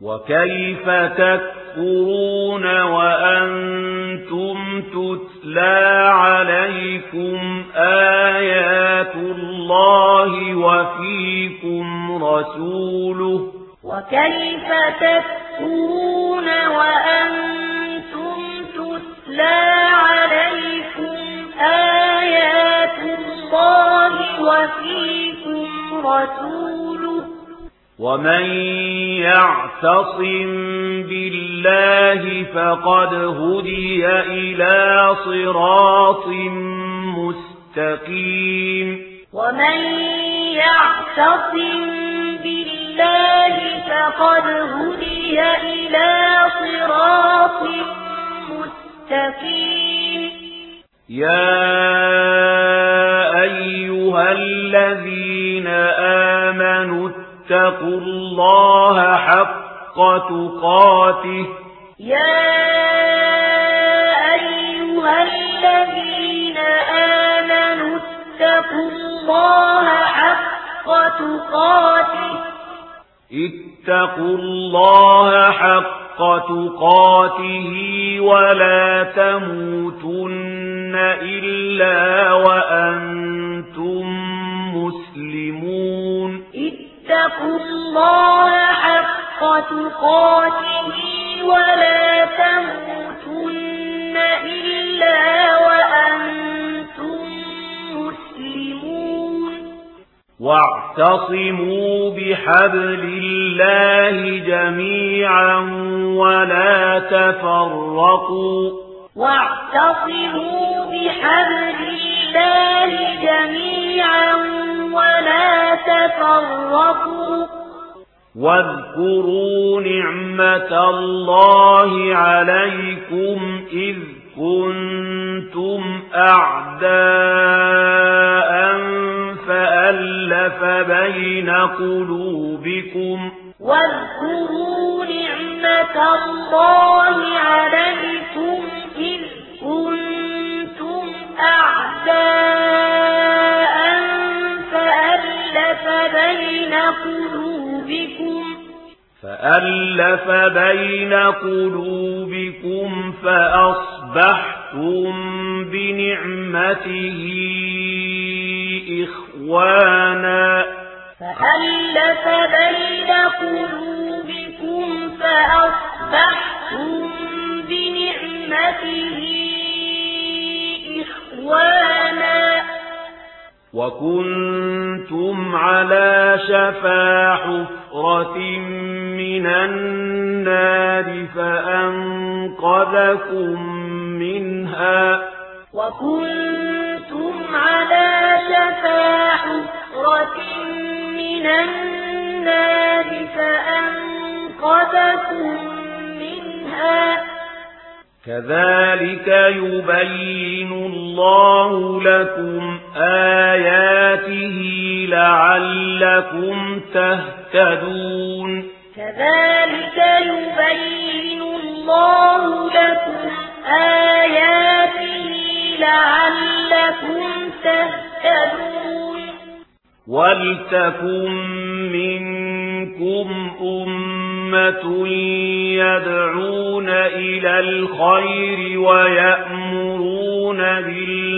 وكيف تكفرون وأنتم تتلى عليكم آيات الله وفيكم رسوله وكيف تكفرون وأنتم تتلى عليكم آيات الله وفيكم رسوله ومن يعتصم بالله فقد هدي إلى صراط مستقيم ومن يعتصم بالله فقد هدي إلى صراط مستقيم يا أيها الذين آمنوا اتقوا الله حق تقاته. يا أيها الذين آمنوا اتقوا الله حق تقاته. اتقوا الله حق تقاته ولا تموتن إلا وأنتم الله حق تقاته ولا تموتن إلا وأنتم مسلمون. واعتصموا بحبل الله جميعا ولا تفرقوا. واعتصموا بحبل الله جميعا ولا تفرقوا. واذكروا نعمة الله عليكم إذ كنتم أعداء فألف بين قلوبكم واذكروا نعمة الله عليكم إذ كنتم أعداء فألف بين قلوبكم فأصبحتم بنعمته إخوانا. فألف بين قلوبكم فأصبحتم بنعمته إخوانا. وَكُنْتُمْ عَلَى شَفَا حُفْرَةٍ مِّنَ النَّارِ فَأَنقَذَكُم مِّنْهَا وَكُنْتُمْ عَلَى شَفَا حُفْرَةٍ مِّنَ النَّارِ فَأَنقَذَكُم مِّنْهَا كَذَلِكَ يُبَيِّنُ اللَّهُ لَكُمْ آيَاتِهِ لعلكم تهتدون. كذلك يبين الله لكم آياته لعلكم تهتدون. ولتكن منكم أمة يدعون إلى الخير ويأمرون بالله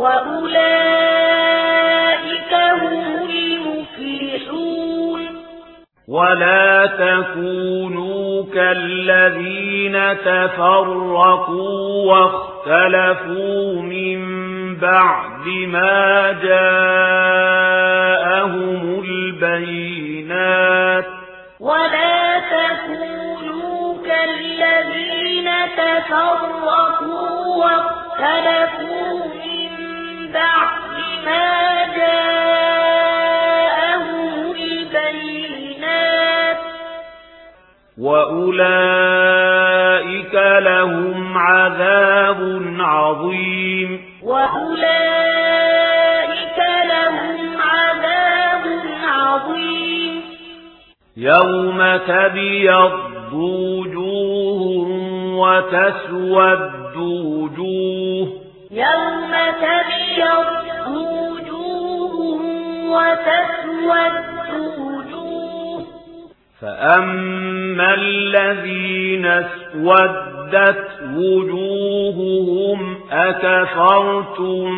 وَأُولَئِكَ هُمُ الْمُفْلِحُونَ وَلَا تَكُونُوا كَالَّذِينَ تَفَرَّقُوا وَاخْتَلَفُوا مِنْ بَعْدِ مَا جَاءَهُمُ الْبَيِّنَاتُ وَلَا تَكُونُوا كَالَّذِينَ تَفَرَّقُوا وَاخْتَلَفُوا وَأُولَئِكَ لَهُمْ عَذَابٌ عَظِيمٌ. وَأُولَئِكَ لَهُمْ عَذَابٌ عَظِيمٌ. يَوْمَ تَبْيَضُّ وُجُوهٌ وَتَسْوَدُّ وُجُوهٌ. يوم تبيض وجوه وتسود فأما الذين اسودت وجوههم أكفرتم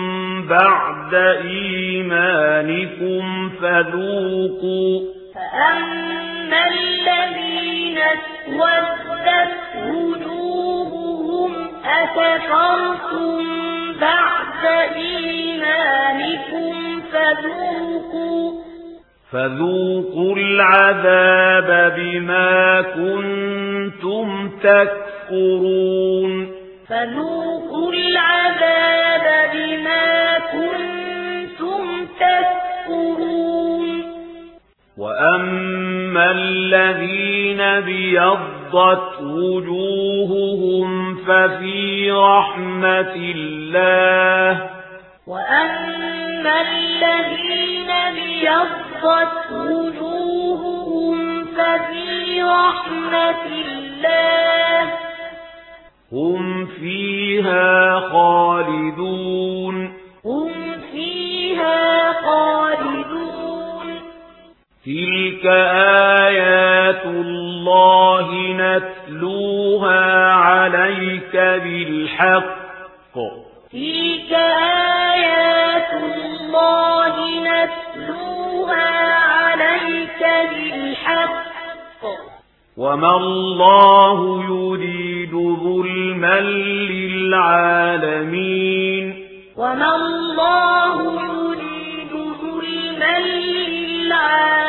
بعد إيمانكم فذوقوا. فأما الذين اسودت وجوههم أكفرتم بعد إيمانكم فذوقوا فذوقوا العذاب بما كنتم تكفرون. فذوقوا العذاب بما كنتم تكفرون. وأما الذين بيضت وجوههم ففي رحمة رحمة الله وأما الذين بيضت وجوههم ففي رحمة الله هم فيها خالدون هم فيها خالدون تلك آيات الله نتلوها عليك بالحق کو۔ الله عليك بالحق وما الله يريد ظلما للعالمين۔ وما الله يريد ظلما للعالمين۔